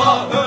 Allah'ım.